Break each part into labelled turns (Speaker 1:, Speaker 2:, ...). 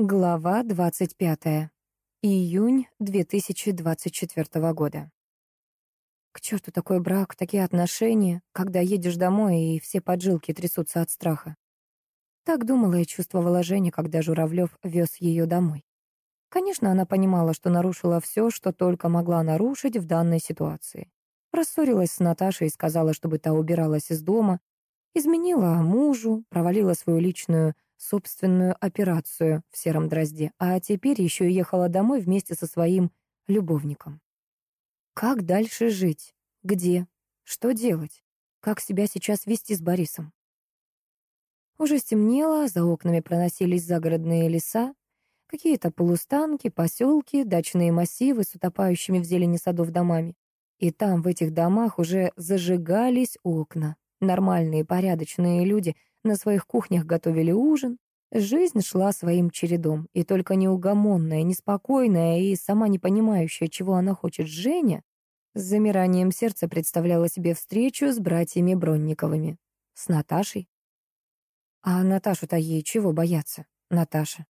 Speaker 1: Глава 25. Июнь 2024 года. К черту такой брак, такие отношения, когда едешь домой, и все поджилки трясутся от страха. Так думала и чувствовала Женя, когда Журавлев вез ее домой. Конечно, она понимала, что нарушила все, что только могла нарушить в данной ситуации. Рассорилась с Наташей и сказала, чтобы та убиралась из дома, изменила мужу, провалила свою личную собственную операцию в сером дрозде, а теперь еще и ехала домой вместе со своим любовником. Как дальше жить? Где? Что делать? Как себя сейчас вести с Борисом? Уже стемнело, за окнами проносились загородные леса, какие-то полустанки, поселки, дачные массивы с утопающими в зелени садов домами. И там, в этих домах, уже зажигались окна. Нормальные, порядочные люди — на своих кухнях готовили ужин. Жизнь шла своим чередом, и только неугомонная, неспокойная и сама не понимающая, чего она хочет Женя, с замиранием сердца представляла себе встречу с братьями Бронниковыми. С Наташей. А Наташу-то ей чего бояться? Наташа.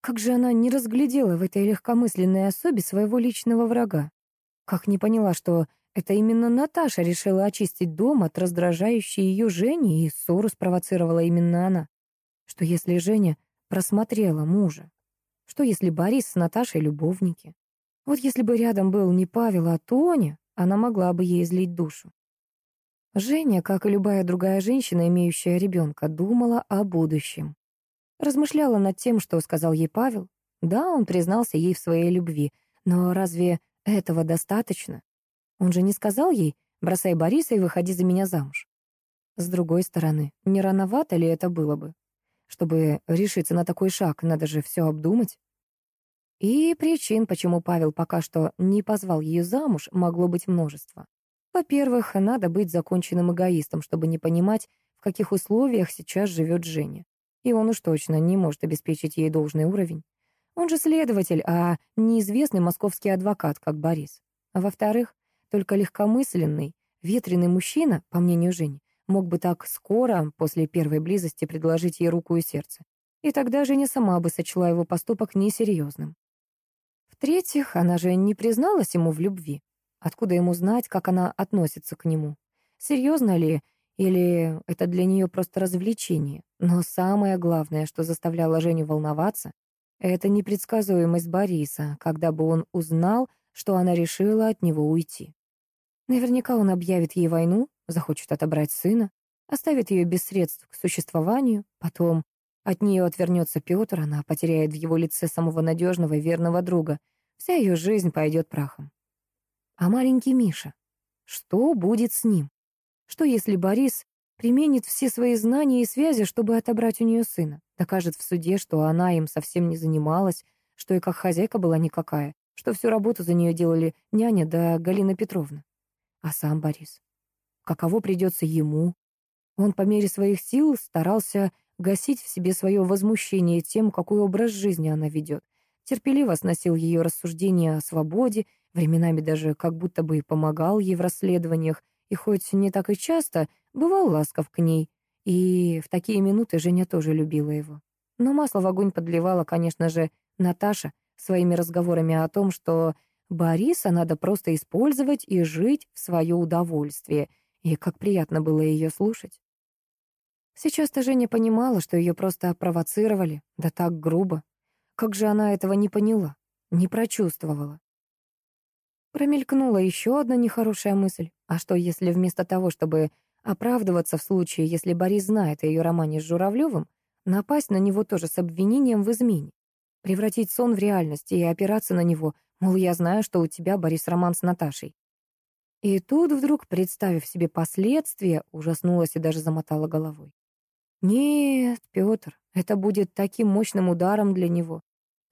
Speaker 1: Как же она не разглядела в этой легкомысленной особе своего личного врага? Как не поняла, что это именно Наташа решила очистить дом от раздражающей ее Жени, и ссору спровоцировала именно она. Что если Женя просмотрела мужа? Что если Борис с Наташей любовники? Вот если бы рядом был не Павел, а Тоня, она могла бы ей излить душу. Женя, как и любая другая женщина, имеющая ребенка, думала о будущем. Размышляла над тем, что сказал ей Павел. Да, он признался ей в своей любви, но разве этого достаточно? Он же не сказал ей «бросай Бориса и выходи за меня замуж». С другой стороны, не рановато ли это было бы? Чтобы решиться на такой шаг, надо же все обдумать. И причин, почему Павел пока что не позвал ее замуж, могло быть множество. Во-первых, надо быть законченным эгоистом, чтобы не понимать, в каких условиях сейчас живет Женя. И он уж точно не может обеспечить ей должный уровень. Он же следователь, а неизвестный московский адвокат, как Борис. А во-вторых, только легкомысленный, ветреный мужчина, по мнению Жени, мог бы так скоро, после первой близости, предложить ей руку и сердце. И тогда Женя сама бы сочла его поступок несерьезным. В-третьих, она же не призналась ему в любви. Откуда ему знать, как она относится к нему? Серьезно ли, или это для нее просто развлечение? Но самое главное, что заставляло Женю волноваться, это непредсказуемость Бориса, когда бы он узнал, что она решила от него уйти. Наверняка он объявит ей войну, захочет отобрать сына, оставит ее без средств к существованию, потом от нее отвернется Петр, она потеряет в его лице самого надежного и верного друга. Вся ее жизнь пойдет прахом. А маленький Миша? Что будет с ним? Что, если Борис применит все свои знания и связи, чтобы отобрать у нее сына? Докажет в суде, что она им совсем не занималась, что и как хозяйка была никакая, что всю работу за нее делали няня да Галина Петровна. А сам Борис? Каково придется ему? Он по мере своих сил старался гасить в себе свое возмущение тем, какой образ жизни она ведет. Терпеливо сносил ее рассуждения о свободе, временами даже как будто бы помогал ей в расследованиях, и хоть не так и часто, бывал ласков к ней. И в такие минуты Женя тоже любила его. Но масло в огонь подливала, конечно же, Наташа своими разговорами о том, что Бориса надо просто использовать и жить в свое удовольствие, и как приятно было ее слушать. Сейчас-то Женя понимала, что ее просто провоцировали, да так грубо. Как же она этого не поняла, не прочувствовала? Промелькнула еще одна нехорошая мысль. А что, если вместо того, чтобы оправдываться в случае, если Борис знает о ее романе с Журавлевым, напасть на него тоже с обвинением в измене? Превратить сон в реальность и опираться на него, Мол, я знаю, что у тебя, Борис, роман с Наташей. И тут вдруг, представив себе последствия, ужаснулась и даже замотала головой. Нет, Петр, это будет таким мощным ударом для него.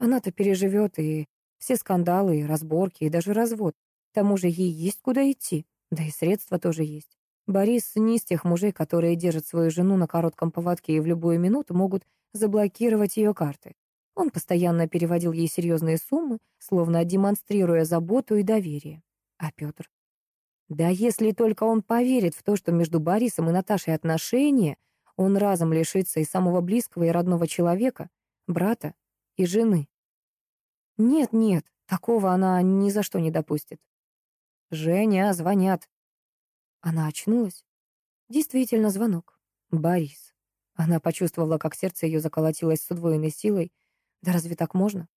Speaker 1: Она-то переживет и все скандалы, и разборки, и даже развод. К тому же ей есть куда идти, да и средства тоже есть. Борис не из тех мужей, которые держат свою жену на коротком поводке и в любую минуту могут заблокировать ее карты. Он постоянно переводил ей серьезные суммы, словно демонстрируя заботу и доверие. А Петр? Да если только он поверит в то, что между Борисом и Наташей отношения, он разом лишится и самого близкого и родного человека, брата и жены. Нет-нет, такого она ни за что не допустит. «Женя, звонят». Она очнулась. Действительно, звонок. Борис. Она почувствовала, как сердце ее заколотилось с удвоенной силой. Да разве так можно?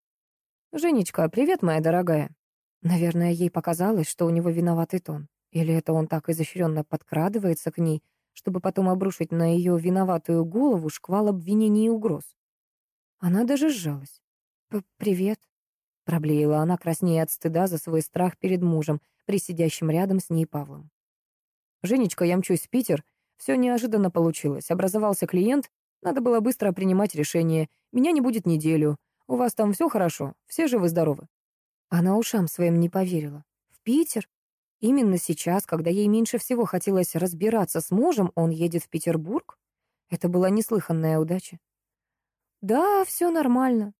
Speaker 1: «Женечка, привет, моя дорогая». Наверное, ей показалось, что у него виноватый тон. Или это он так изощренно подкрадывается к ней, чтобы потом обрушить на ее виноватую голову шквал обвинений и угроз. Она даже сжалась. «Привет», — проблеяла она, краснея от стыда за свой страх перед мужем, присидящим рядом с ней Павлом. «Женечка, я мчусь в Питер. Все неожиданно получилось. Образовался клиент, надо было быстро принимать решение. Меня не будет неделю. У вас там все хорошо? Все живы-здоровы?» Она ушам своим не поверила. «В Питер? Именно сейчас, когда ей меньше всего хотелось разбираться с мужем, он едет в Петербург? Это была неслыханная удача. «Да, все нормально»,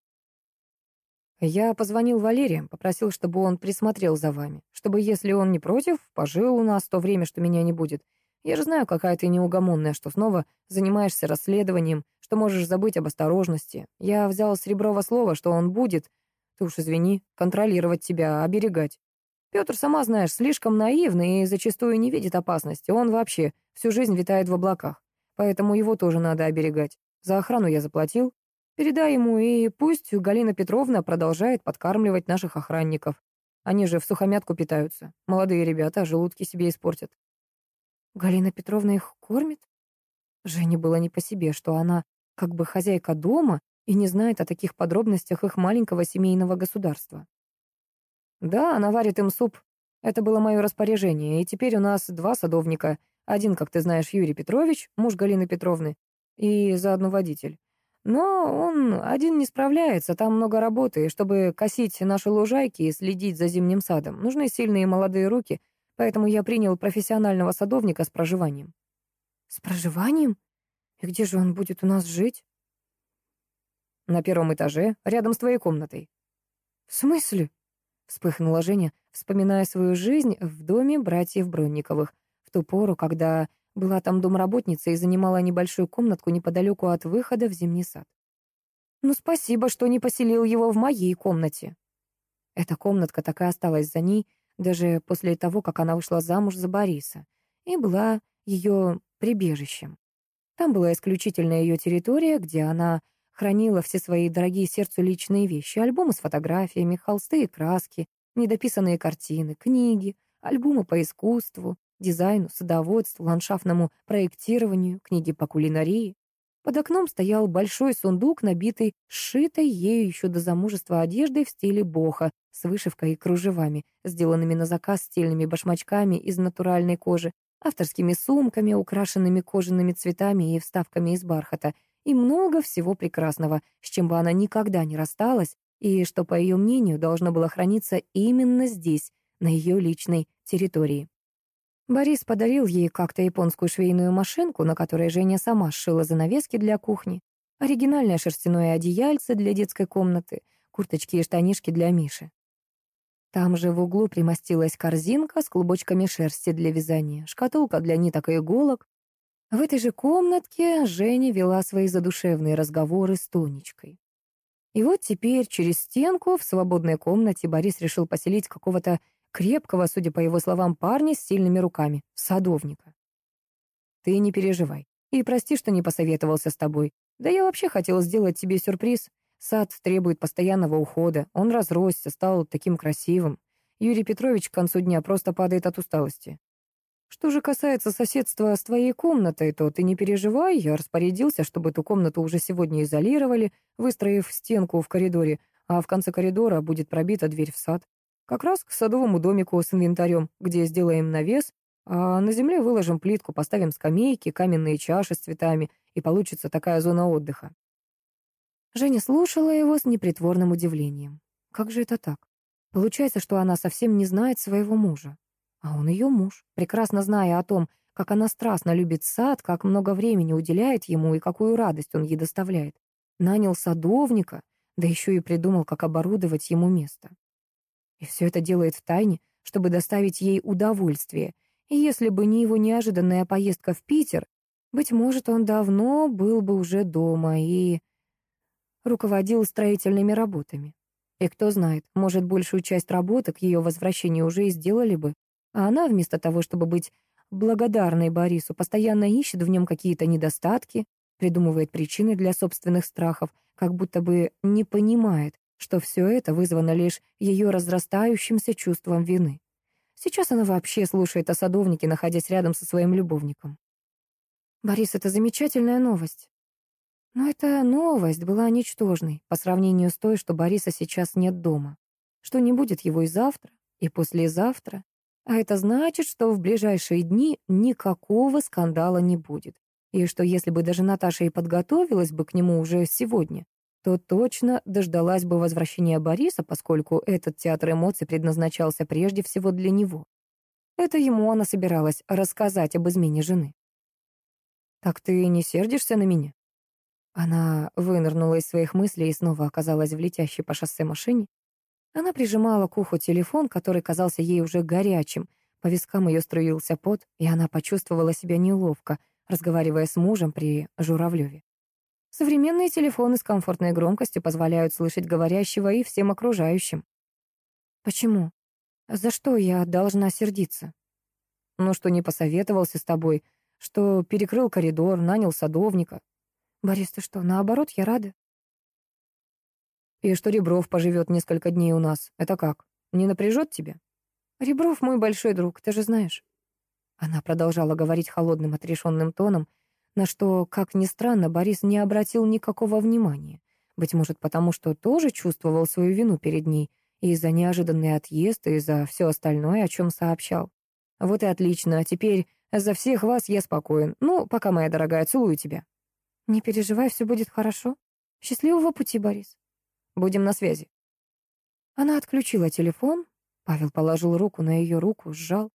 Speaker 1: я позвонил Валерию, попросил, чтобы он присмотрел за вами, чтобы, если он не против, пожил у нас то время, что меня не будет. Я же знаю, какая ты неугомонная, что снова занимаешься расследованием, что можешь забыть об осторожности. Я взял с слово, что он будет, ты уж извини, контролировать тебя, оберегать. Петр, сама знаешь, слишком наивный и зачастую не видит опасности. Он вообще всю жизнь витает в облаках. Поэтому его тоже надо оберегать. За охрану я заплатил, Передай ему, и пусть Галина Петровна продолжает подкармливать наших охранников. Они же в сухомятку питаются. Молодые ребята желудки себе испортят. Галина Петровна их кормит? Жене было не по себе, что она как бы хозяйка дома и не знает о таких подробностях их маленького семейного государства. Да, она варит им суп. Это было мое распоряжение, и теперь у нас два садовника. Один, как ты знаешь, Юрий Петрович, муж Галины Петровны, и заодно водитель. Но он один не справляется, там много работы, и чтобы косить наши лужайки и следить за зимним садом, нужны сильные молодые руки, поэтому я принял профессионального садовника с проживанием. С проживанием? И где же он будет у нас жить? На первом этаже, рядом с твоей комнатой. В смысле? Вспыхнула Женя, вспоминая свою жизнь в доме братьев Бронниковых, в ту пору, когда была там домработница и занимала небольшую комнатку неподалеку от выхода в зимний сад. «Ну, спасибо, что не поселил его в моей комнате». Эта комнатка так и осталась за ней, даже после того, как она вышла замуж за Бориса, и была ее прибежищем. Там была исключительно ее территория, где она хранила все свои дорогие сердцу личные вещи, альбомы с фотографиями, холсты и краски, недописанные картины, книги, альбомы по искусству, дизайну, садоводству, ландшафтному проектированию, книги по кулинарии. Под окном стоял большой сундук, набитый сшитой ею еще до замужества одеждой в стиле боха, с вышивкой и кружевами, сделанными на заказ стильными башмачками из натуральной кожи, авторскими сумками, украшенными кожаными цветами и вставками из бархата, и много всего прекрасного, с чем бы она никогда не рассталась, и что, по ее мнению, должно было храниться именно здесь, на ее личной территории. Борис подарил ей как-то японскую швейную машинку, на которой Женя сама сшила занавески для кухни, оригинальное шерстяное одеяльце для детской комнаты, курточки и штанишки для Миши. Там же в углу примостилась корзинка с клубочками шерсти для вязания, шкатулка для ниток и иголок. В этой же комнатке Женя вела свои задушевные разговоры с Тонечкой. И вот теперь через стенку в свободной комнате Борис решил поселить какого-то крепкого, судя по его словам, парня с сильными руками, садовника. Ты не переживай. И прости, что не посоветовался с тобой. Да я вообще хотел сделать тебе сюрприз. Сад требует постоянного ухода. Он разросся, стал таким красивым. Юрий Петрович к концу дня просто падает от усталости. Что же касается соседства с твоей комнатой, то ты не переживай, я распорядился, чтобы эту комнату уже сегодня изолировали, выстроив стенку в коридоре, а в конце коридора будет пробита дверь в сад. Как раз к садовому домику с инвентарем, где сделаем навес, а на земле выложим плитку, поставим скамейки, каменные чаши с цветами, и получится такая зона отдыха. Женя слушала его с непритворным удивлением. Как же это так? Получается, что она совсем не знает своего мужа. А он ее муж, прекрасно зная о том, как она страстно любит сад, как много времени уделяет ему и какую радость он ей доставляет. Нанял садовника, да еще и придумал, как оборудовать ему место. И все это делает в тайне, чтобы доставить ей удовольствие. И если бы не его неожиданная поездка в Питер, быть может, он давно был бы уже дома и... руководил строительными работами. И кто знает, может, большую часть работы к ее возвращению уже и сделали бы, а она, вместо того, чтобы быть благодарной Борису, постоянно ищет в нем какие-то недостатки, придумывает причины для собственных страхов, как будто бы не понимает, что все это вызвано лишь ее разрастающимся чувством вины. Сейчас она вообще слушает о садовнике, находясь рядом со своим любовником. «Борис, это замечательная новость». Но эта новость была ничтожной по сравнению с той, что Бориса сейчас нет дома, что не будет его и завтра, и послезавтра, а это значит, что в ближайшие дни никакого скандала не будет, и что если бы даже Наташа и подготовилась бы к нему уже сегодня, то точно дождалась бы возвращения Бориса, поскольку этот театр эмоций предназначался прежде всего для него. Это ему она собиралась рассказать об измене жены. «Так ты не сердишься на меня?» Она вынырнула из своих мыслей и снова оказалась в летящей по шоссе машине. Она прижимала к уху телефон, который казался ей уже горячим. По вискам ее струился пот, и она почувствовала себя неловко, разговаривая с мужем при Журавлеве. Современные телефоны с комфортной громкостью позволяют слышать говорящего и всем окружающим. Почему? За что я должна сердиться? Ну, что не посоветовался с тобой, что перекрыл коридор, нанял садовника. Борис, ты что, наоборот, я рада. И что Ребров поживет несколько дней у нас. Это как? Не напряжет тебя? Ребров мой большой друг, ты же знаешь. Она продолжала говорить холодным, отрешенным тоном, на что, как ни странно, Борис не обратил никакого внимания. Быть может, потому что тоже чувствовал свою вину перед ней и за неожиданный отъезд, и за все остальное, о чем сообщал. Вот и отлично, а теперь за всех вас я спокоен. Ну, пока, моя дорогая, целую тебя. Не переживай, все будет хорошо. Счастливого пути, Борис. Будем на связи. Она отключила телефон. Павел положил руку на ее руку, сжал.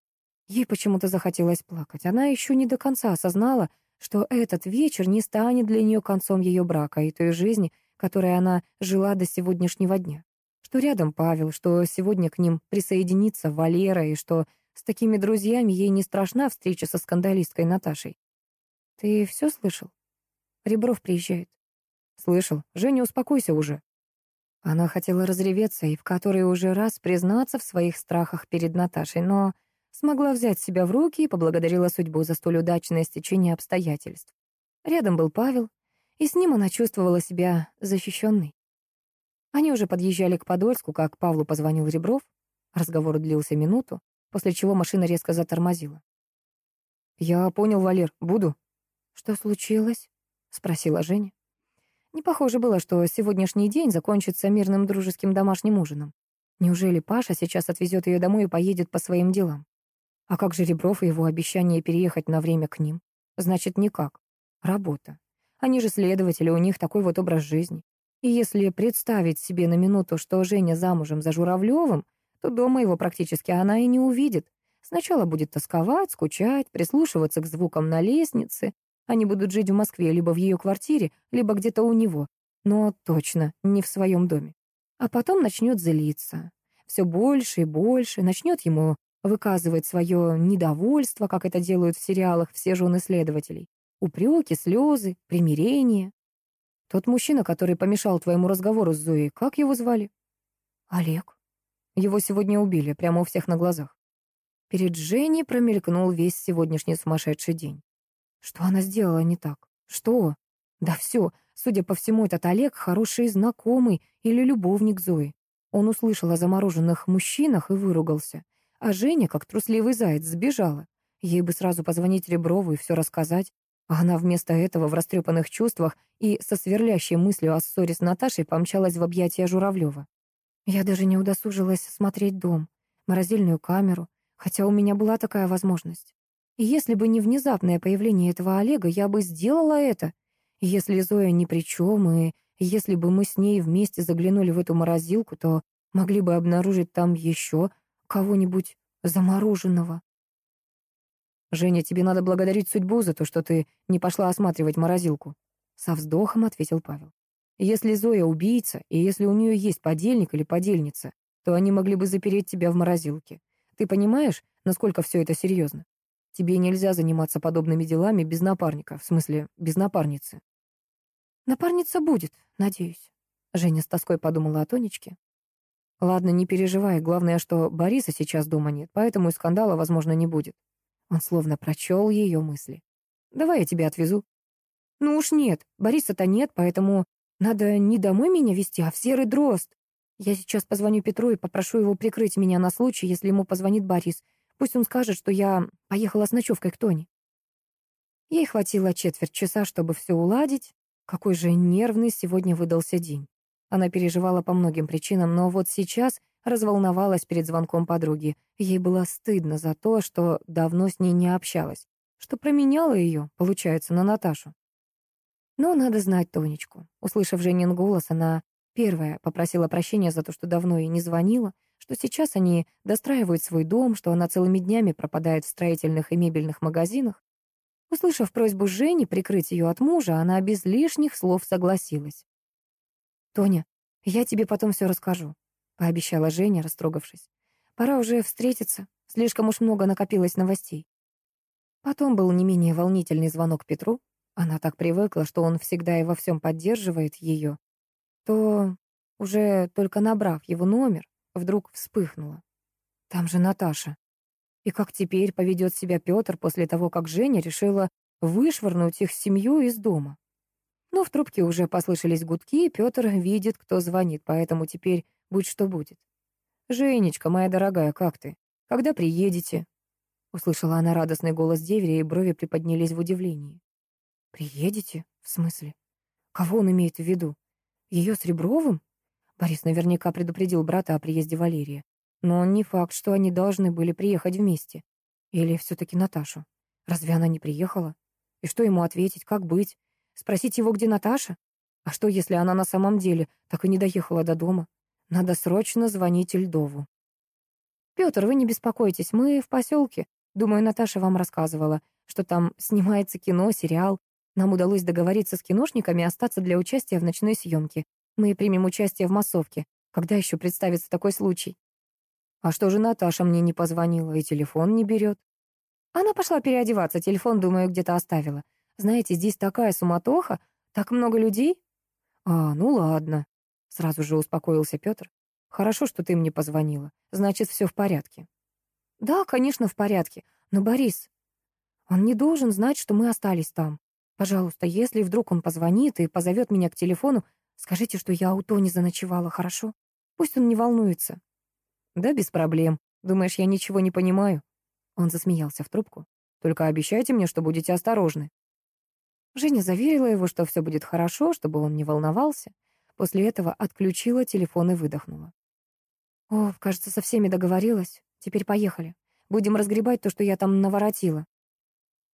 Speaker 1: Ей почему-то захотелось плакать. Она еще не до конца осознала, что этот вечер не станет для нее концом ее брака и той жизни, которой она жила до сегодняшнего дня. Что рядом Павел, что сегодня к ним присоединится Валера, и что с такими друзьями ей не страшна встреча со скандалисткой Наташей. «Ты все слышал? Ребров приезжает». «Слышал. Женя, успокойся уже». Она хотела разреветься и в который уже раз признаться в своих страхах перед Наташей, но Смогла взять себя в руки и поблагодарила судьбу за столь удачное стечение обстоятельств. Рядом был Павел, и с ним она чувствовала себя защищенной. Они уже подъезжали к Подольску, как Павлу позвонил Ребров. Разговор длился минуту, после чего машина резко затормозила. «Я понял, Валер, буду». «Что случилось?» — спросила Женя. Не похоже было, что сегодняшний день закончится мирным дружеским домашним ужином. Неужели Паша сейчас отвезет ее домой и поедет по своим делам? А как же Ребров и его обещание переехать на время к ним? Значит, никак. Работа. Они же следователи, у них такой вот образ жизни. И если представить себе на минуту, что Женя замужем за Журавлевым, то дома его практически она и не увидит. Сначала будет тосковать, скучать, прислушиваться к звукам на лестнице. Они будут жить в Москве либо в ее квартире, либо где-то у него. Но точно не в своем доме. А потом начнет злиться. Все больше и больше, начнет ему выказывает свое недовольство, как это делают в сериалах все жены следователей. Упреки, слезы, примирение. Тот мужчина, который помешал твоему разговору с Зоей, как его звали? Олег. Его сегодня убили, прямо у всех на глазах. Перед Женей промелькнул весь сегодняшний сумасшедший день. Что она сделала не так? Что? Да все, судя по всему, этот Олег хороший знакомый или любовник Зои. Он услышал о замороженных мужчинах и выругался. А Женя, как трусливый заяц, сбежала. Ей бы сразу позвонить Реброву и все рассказать. А она вместо этого в растрепанных чувствах и со сверлящей мыслью о ссоре с Наташей помчалась в объятия Журавлева. Я даже не удосужилась смотреть дом, морозильную камеру, хотя у меня была такая возможность. И если бы не внезапное появление этого Олега, я бы сделала это. Если Зоя ни при чем, и если бы мы с ней вместе заглянули в эту морозилку, то могли бы обнаружить там еще кого-нибудь замороженного. «Женя, тебе надо благодарить судьбу за то, что ты не пошла осматривать морозилку», — со вздохом ответил Павел. «Если Зоя убийца, и если у нее есть подельник или подельница, то они могли бы запереть тебя в морозилке. Ты понимаешь, насколько все это серьезно? Тебе нельзя заниматься подобными делами без напарника, в смысле, без напарницы». «Напарница будет, надеюсь», Женя с тоской подумала о Тонечке. Ладно, не переживай, главное, что Бориса сейчас дома нет, поэтому и скандала, возможно, не будет. Он словно прочел ее мысли. Давай я тебя отвезу. Ну уж нет, Бориса-то нет, поэтому надо не домой меня везти, а в Серый Дрозд. Я сейчас позвоню Петру и попрошу его прикрыть меня на случай, если ему позвонит Борис. Пусть он скажет, что я поехала с ночевкой к Тоне. Ей хватило четверть часа, чтобы все уладить. Какой же нервный сегодня выдался день. Она переживала по многим причинам, но вот сейчас разволновалась перед звонком подруги. Ей было стыдно за то, что давно с ней не общалась, что променяла ее, получается, на Наташу. Но надо знать Тонечку. Услышав Женин голос, она первая попросила прощения за то, что давно ей не звонила, что сейчас они достраивают свой дом, что она целыми днями пропадает в строительных и мебельных магазинах. Услышав просьбу Жени прикрыть ее от мужа, она без лишних слов согласилась. «Тоня, я тебе потом все расскажу», — пообещала Женя, растрогавшись. «Пора уже встретиться, слишком уж много накопилось новостей». Потом был не менее волнительный звонок Петру, она так привыкла, что он всегда и во всем поддерживает ее, то, уже только набрав его номер, вдруг вспыхнула. Там же Наташа. И как теперь поведет себя Петр после того, как Женя решила вышвырнуть их семью из дома? Но в трубке уже послышались гудки, и Петр видит, кто звонит, поэтому теперь будь что будет. «Женечка, моя дорогая, как ты? Когда приедете?» Услышала она радостный голос деверя, и брови приподнялись в удивлении. «Приедете? В смысле? Кого он имеет в виду? Ее с Ребровым?» Борис наверняка предупредил брата о приезде Валерии. Но он не факт, что они должны были приехать вместе. Или все-таки Наташу. Разве она не приехала? И что ему ответить, как быть? Спросить его, где Наташа? А что, если она на самом деле так и не доехала до дома? Надо срочно звонить Льдову. «Петр, вы не беспокойтесь, мы в поселке. Думаю, Наташа вам рассказывала, что там снимается кино, сериал. Нам удалось договориться с киношниками остаться для участия в ночной съемке. Мы примем участие в массовке. Когда еще представится такой случай? А что же Наташа мне не позвонила и телефон не берет? Она пошла переодеваться, телефон, думаю, где-то оставила. Знаете, здесь такая суматоха, так много людей. А, ну ладно. Сразу же успокоился Петр. Хорошо, что ты мне позвонила. Значит, все в порядке. Да, конечно, в порядке. Но Борис, он не должен знать, что мы остались там. Пожалуйста, если вдруг он позвонит и позовет меня к телефону, скажите, что я у Тони заночевала, хорошо? Пусть он не волнуется. Да, без проблем. Думаешь, я ничего не понимаю? Он засмеялся в трубку. Только обещайте мне, что будете осторожны. Женя заверила его, что все будет хорошо, чтобы он не волновался. После этого отключила телефон и выдохнула. О, кажется, со всеми договорилась. Теперь поехали. Будем разгребать то, что я там наворотила.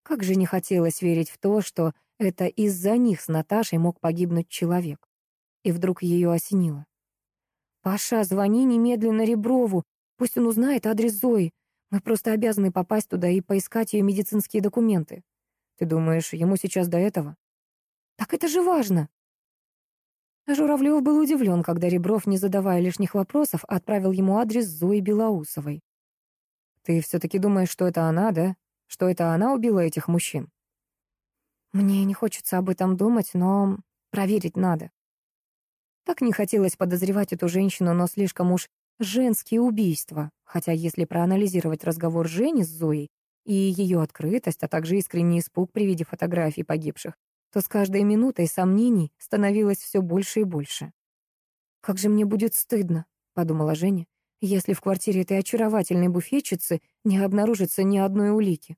Speaker 1: Как же не хотелось верить в то, что это из-за них с Наташей мог погибнуть человек. И вдруг ее осенило. «Паша, звони немедленно Реброву. Пусть он узнает адрес Зои. Мы просто обязаны попасть туда и поискать ее медицинские документы. Ты думаешь, ему сейчас до этого?» «Так это же важно!» Журавлев был удивлен, когда Ребров, не задавая лишних вопросов, отправил ему адрес Зои Белоусовой. «Ты все-таки думаешь, что это она, да?» что это она убила этих мужчин? Мне не хочется об этом думать, но проверить надо. Так не хотелось подозревать эту женщину, но слишком уж женские убийства. Хотя если проанализировать разговор Жени с Зоей и ее открытость, а также искренний испуг при виде фотографий погибших, то с каждой минутой сомнений становилось все больше и больше. «Как же мне будет стыдно», — подумала Женя, «если в квартире этой очаровательной буфетчицы не обнаружится ни одной улики».